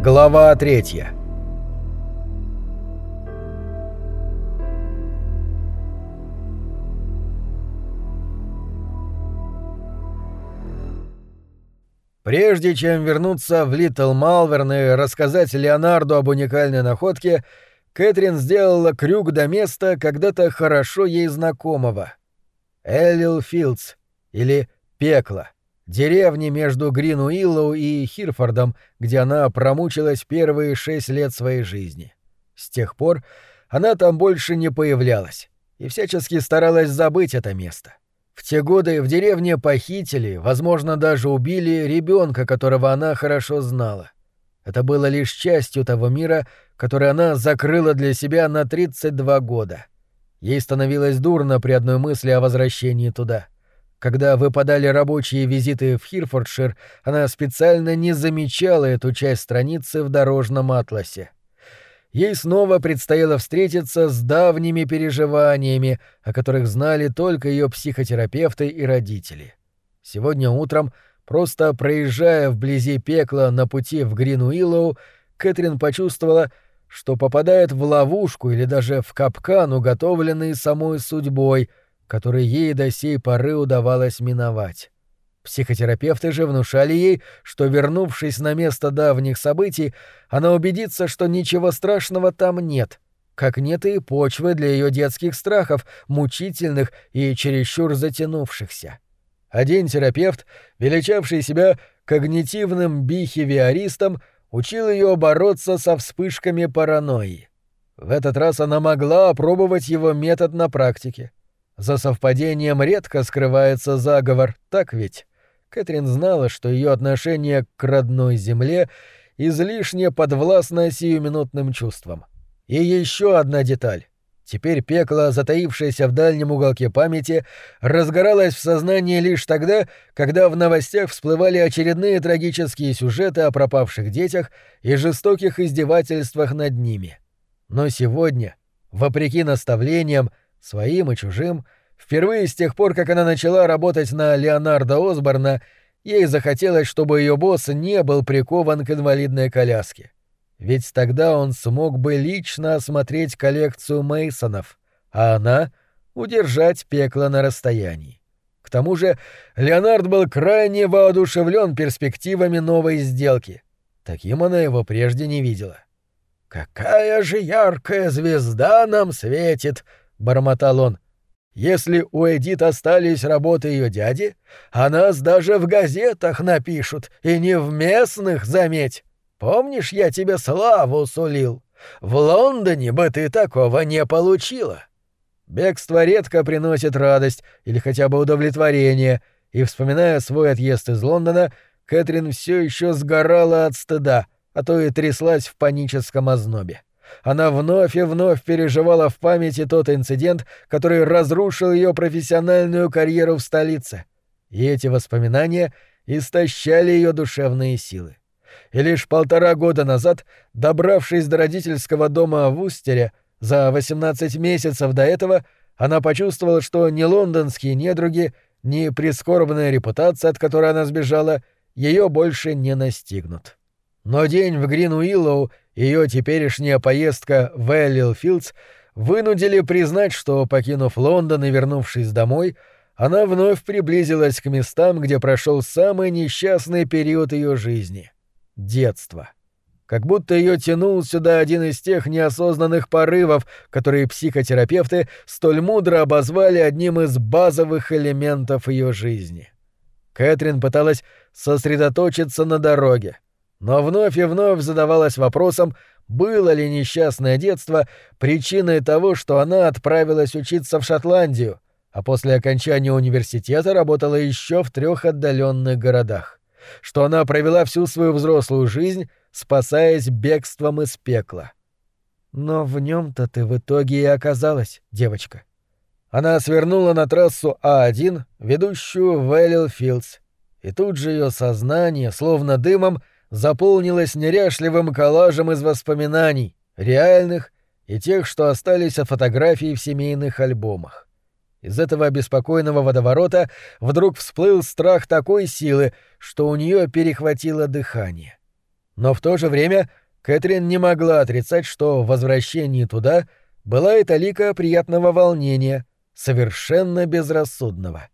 Глава третья. Прежде чем вернуться в Литл Малверн и рассказать Леонарду об уникальной находке, Кэтрин сделала крюк до места когда-то хорошо ей знакомого. Эллил Филдс, или Пекло, деревни между Гринуиллоу и Хирфордом, где она промучилась первые шесть лет своей жизни. С тех пор она там больше не появлялась и всячески старалась забыть это место. В те годы в деревне похитили, возможно, даже убили ребенка, которого она хорошо знала. Это было лишь частью того мира, который она закрыла для себя на 32 года. Ей становилось дурно при одной мысли о возвращении туда. Когда выпадали рабочие визиты в Хирфордшир, она специально не замечала эту часть страницы в дорожном атласе ей снова предстояло встретиться с давними переживаниями, о которых знали только ее психотерапевты и родители. Сегодня утром, просто проезжая вблизи пекла на пути в Гринуиллоу, Кэтрин почувствовала, что попадает в ловушку или даже в капкан, уготовленный самой судьбой, который ей до сей поры удавалось миновать. Психотерапевты же внушали ей, что, вернувшись на место давних событий, она убедится, что ничего страшного там нет, как нет и почвы для ее детских страхов, мучительных и чересчур затянувшихся. Один терапевт, величавший себя когнитивным бихевиористом, учил ее бороться со вспышками паранойи. В этот раз она могла опробовать его метод на практике. За совпадением редко скрывается заговор, так ведь? Кэтрин знала, что ее отношение к родной земле излишне подвластно сиюминутным чувствам. И еще одна деталь. Теперь пекло, затаившееся в дальнем уголке памяти, разгоралось в сознании лишь тогда, когда в новостях всплывали очередные трагические сюжеты о пропавших детях и жестоких издевательствах над ними. Но сегодня, вопреки наставлениям, своим и чужим, Впервые с тех пор, как она начала работать на Леонардо Осборна, ей захотелось, чтобы ее босс не был прикован к инвалидной коляске. Ведь тогда он смог бы лично осмотреть коллекцию Мейсонов, а она — удержать пекло на расстоянии. К тому же Леонард был крайне воодушевлен перспективами новой сделки. Таким она его прежде не видела. «Какая же яркая звезда нам светит!» — бормотал он. Если у Эдит остались работы ее дяди, о нас даже в газетах напишут, и не в местных, заметь. Помнишь, я тебе славу сулил? В Лондоне бы ты такого не получила. Бегство редко приносит радость или хотя бы удовлетворение, и, вспоминая свой отъезд из Лондона, Кэтрин все еще сгорала от стыда, а то и тряслась в паническом ознобе она вновь и вновь переживала в памяти тот инцидент, который разрушил ее профессиональную карьеру в столице. И эти воспоминания истощали ее душевные силы. И лишь полтора года назад, добравшись до родительского дома в Устере, за 18 месяцев до этого, она почувствовала, что ни лондонские недруги, ни прискорбная репутация, от которой она сбежала, ее больше не настигнут. Но день в Грин-Уиллоу ее теперешняя поездка в Эллилфилдс вынудили признать, что, покинув Лондон и вернувшись домой, она вновь приблизилась к местам, где прошел самый несчастный период ее жизни — детство. Как будто ее тянул сюда один из тех неосознанных порывов, которые психотерапевты столь мудро обозвали одним из базовых элементов ее жизни. Кэтрин пыталась сосредоточиться на дороге — но вновь и вновь задавалась вопросом, было ли несчастное детство причиной того, что она отправилась учиться в Шотландию, а после окончания университета работала еще в трех отдаленных городах, что она провела всю свою взрослую жизнь, спасаясь бегством из пекла. Но в нем-то ты в итоге и оказалась, девочка. Она свернула на трассу А1, ведущую в Эллилфилдс, и тут же ее сознание, словно дымом, заполнилась неряшливым коллажем из воспоминаний, реальных и тех, что остались от фотографий в семейных альбомах. Из этого обеспокоенного водоворота вдруг всплыл страх такой силы, что у нее перехватило дыхание. Но в то же время Кэтрин не могла отрицать, что в возвращении туда была и талика приятного волнения, совершенно безрассудного.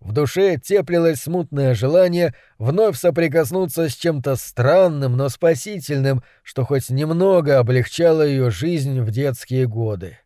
В душе теплилось смутное желание вновь соприкоснуться с чем-то странным, но спасительным, что хоть немного облегчало ее жизнь в детские годы.